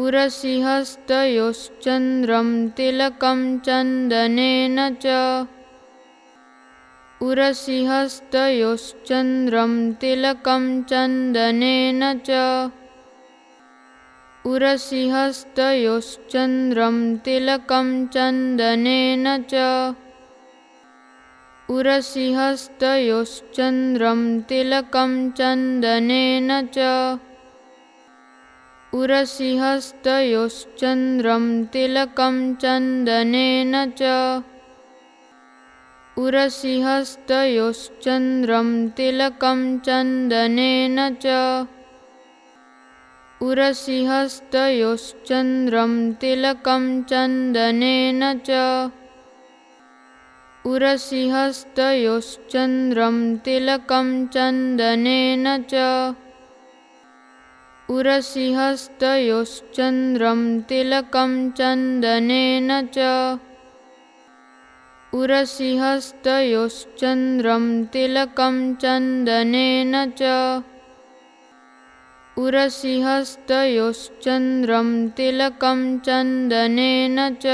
उरसिहस्तयोश्चन्द्रं तिलकं चन्दनेन च। उरसिहस्तयोश्चन्द्रं तिलकं चन्दनेन च। उरसिहस्तयोश्चन्द्रं तिलकं चन्दनेन च। उरसिहस्तयोश्चन्द्रं तिलकं चन्दनेन च उरसिहस्तयोश्चन्द्रं तिलकं चन्दनेन च। उरसिहस्तयोश्चन्द्रं तिलकं चन्दनेन च। उरसिहस्तयोश्चन्द्रं तिलकं चन्दनेन च। उरसिहस्तयोश्चन्द्रं तिलकं चन्दनेन च उरसिहस्तयोश्चन्द्रं तिलकं चन्दनेन च। उरसिहस्तयोश्चन्द्रं तिलकं चन्दनेन च। उरसिहस्तयोश्चन्द्रं तिलकं चन्दनेन च।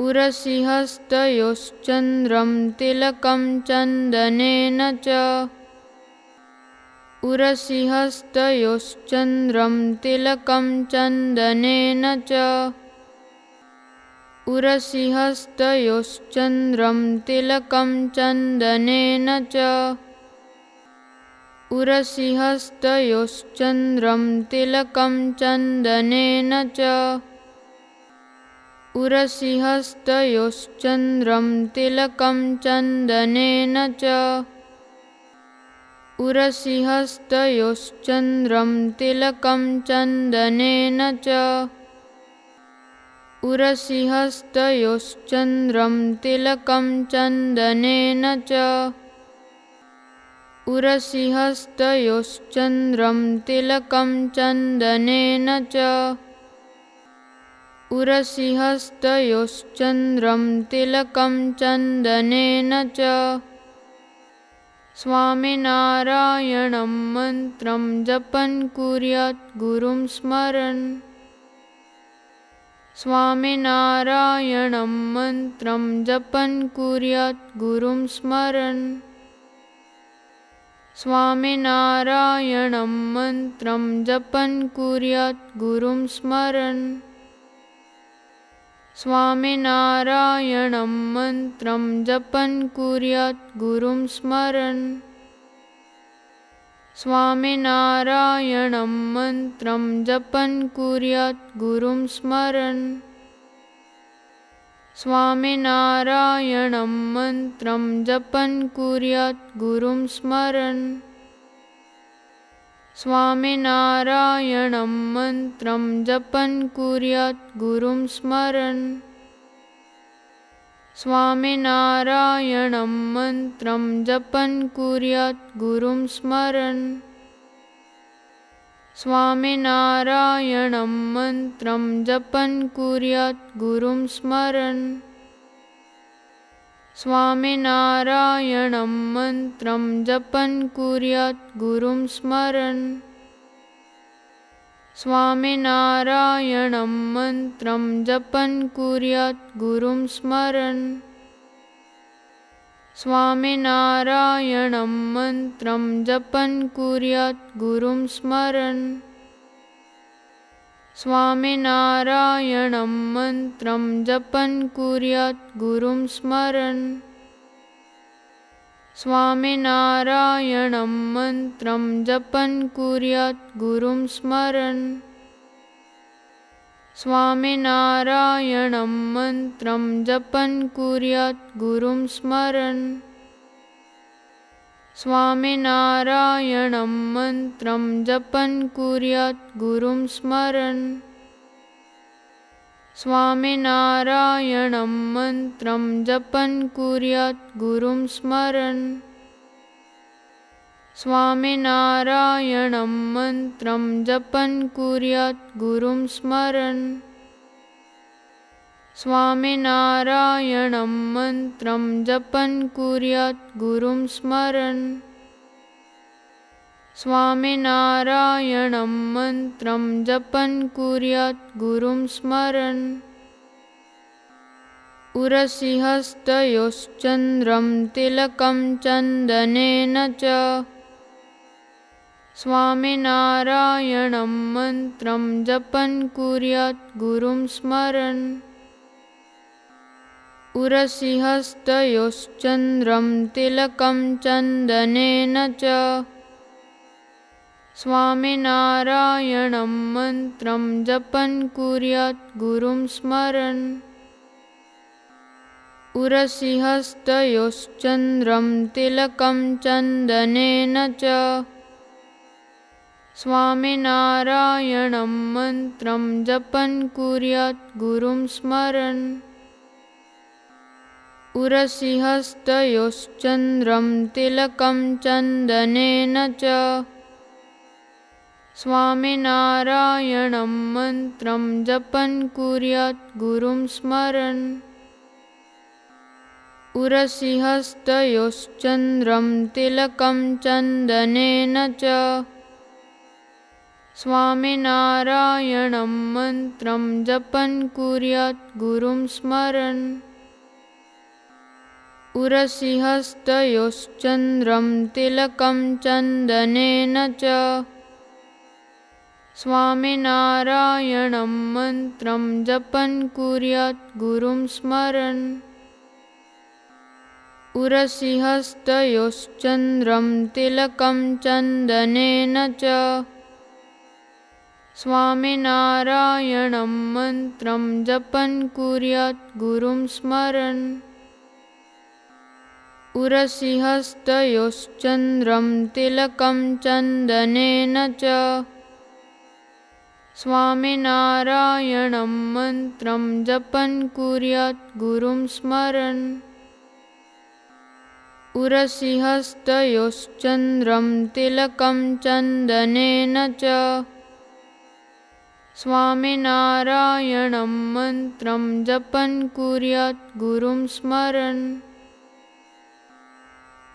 उरसिहस्तयोश्चन्द्रं तिलकं चन्दनेन च उरसिहस्तयोश्चन्द्रं तिलकं चन्दनेन च। उरसिहस्तयोश्चन्द्रं तिलकं चन्दनेन च। उरसिहस्तयोश्चन्द्रं तिलकं चन्दनेन च। उरसिहस्तयोश्चन्द्रं तिलकं चन्दनेन च उरसिहस्तयोश्चन्द्रं तिलकं चन्दनेन च। उरसिहस्तयोश्चन्द्रं तिलकं चन्दनेन च। उरसिहस्तयोश्चन्द्रं तिलकं चन्दनेन च। उरसिहस्तयोश्चन्द्रं तिलकं चन्दनेन च स्वामिनारायणं मन्त्रं जपन् कुर्यात् गुरुं स्मरन्। स्वामिनारायणं मन्त्रं जपन् कुर्यात् गुरुं स्मरन्। स्वामिनारायणं मन्त्रं जपन् कुर्यात् गुरुं स्मरन् स्वामिनारायणं मन्त्रं जपन् कुर्यात् गुरुं स्मरन्। स्वामिनारायणं मन्त्रं जपन् कुर्यात् गुरुं स्मरन्। स्वामिनारायणं मन्त्रं जपन् कुर्यात् गुरुं स्मरन् स्वामिनारायणं मन्त्रं जपन् कुर्यात् गुरुं स्मरन्। स्वामिनारायणं मन्त्रं जपन् कुर्यात् गुरुं स्मरन्। स्वामिनारायणं मन्त्रं जपन् कुर्यात् गुरुं स्मरन् स्वामिनारायणं मन्त्रं जपन् कुर्यात् गुरुं स्मरन्। स्वामिनारायणं मन्त्रं जपन् कुर्यात् गुरुं स्मरन्। स्वामिनारायणं मन्त्रं जपन् कुर्यात् गुरुं स्मरन् स्वामिनारायणं मन्त्रं जपन् कुर्यात् गुरुं स्मरन्। स्वामिनारायणं मन्त्रं जपन् कुर्यात् गुरुं स्मरन्। स्वामिनारायणं मन्त्रं जपन् कुर्यात् गुरुं स्मरन् स्वामिनारायणं मन्त्रं जपन् कुर्यात् गुरुं स्मरन्। स्वामिनारायणं मन्त्रं जपन् कुर्यात् गुरुं स्मरन्। स्वामिनारायणं मन्त्रं जपन् कुर्यात् गुरुं स्मरन् स्वामिनारायणं मन्त्रं जपन् कुर्यात् गुरुं स्मरन्। स्वामिनारायणं मन्त्रं जपन् कुर्यात् गुरुं स्मरन्। उरसि हस्तयोश्चन्द्रं तिलकं चन्दनेन च। स्वामिनारायणं मन्त्रं जपन् कुर्यात् गुरुं स्मरन् उरसि हस्तयोश्चन्द्रं तिलकं चन्दनेन च। स्वामिनारायणं मन्त्रं जपन् कुर्यात् गुरुं स्मरन्। उरसि हस्तयोश्चन्द्रं तिलकं चन्दनेन च। स्वामिनारायणं मन्त्रं जपन् कुर्यात् गुरुं स्मरन् उरसि हस्तयोश्चन्द्रं तिलकं चन्दनेन च। स्वामिनारायणं मन्त्रं जपन् कुर्यात् गुरुं स्मरन्। उरसि हस्तयोश्चन्द्रं तिलकं चन्दनेन च। स्वामिनारायणं मन्त्रं जपन् कुर्यात् गुरुं स्मरन् उरसि हस्तयोश्चन्द्रं तिलकं चन्दनेन च। स्वामिनारायणं मन्त्रं जपन् कुर्यात् गुरुं स्मरन्। उरसि हस्तयोश्चन्द्रं तिलकं चन्दनेन च। स्वामिनारायणं मन्त्रं जपन् कुर्यात् गुरुं स्मरन् उरसि हस्तयोश्चन्द्रं तिलकं चन्दनेन च। स्वामिनारायणं मन्त्रं जपन् कुर्यात् गुरुं स्मरन्। उरसि हस्तयोश्चन्द्रं तिलकं चन्दनेन च। स्वामिनारायणं मन्त्रं जपन् कुर्यात् गुरुं स्मरन्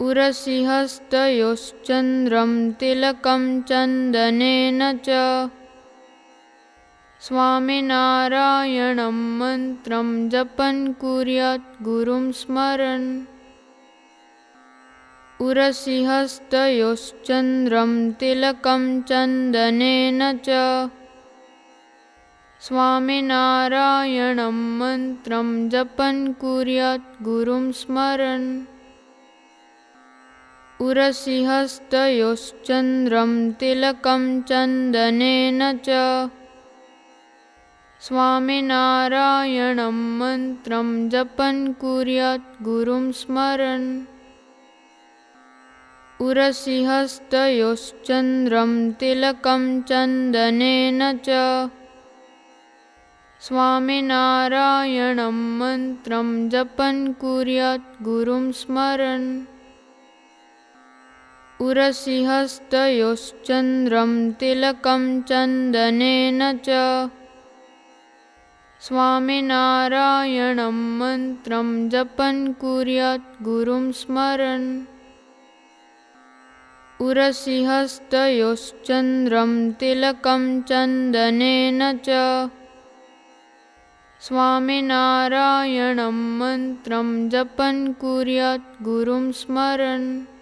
उरसि हस्तयोश्चन्द्रं तिलकं चन्दनेन च। स्वामिनारायणं मन्त्रं जपन् कुर्यात् गुरुं स्मरन्। उरसि हस्तयोश्चन्द्रं तिलकं चन्दनेन च। स्वामिनारायणं मन्त्रं जपन् कुर्यात् गुरुं स्मरन् उरसि हस्तयोश्चन्द्रं तिलकं चन्दनेन च। स्वामिनारायणं मन्त्रं जपन् कुर्यात् गुरुं स्मरन्। उरसि हस्तयोश्चन्द्रं तिलकं चन्दनेन च। स्वामिनारायणं मन्त्रं जपन् कुर्यात् गुरुं स्मरन् उरसि हस्तयोश्चन्द्रं तिलकं चन्दनेन च। स्वामिनारायणं मन्त्रं जपन् कुर्यात् गुरुं स्मरन्। उरसि हस्तयोश्चन्द्रं तिलकं चन्दनेन च। स्वामिनारायणं मन्त्रं जपन् कुर्यात् गुरुं स्मरन्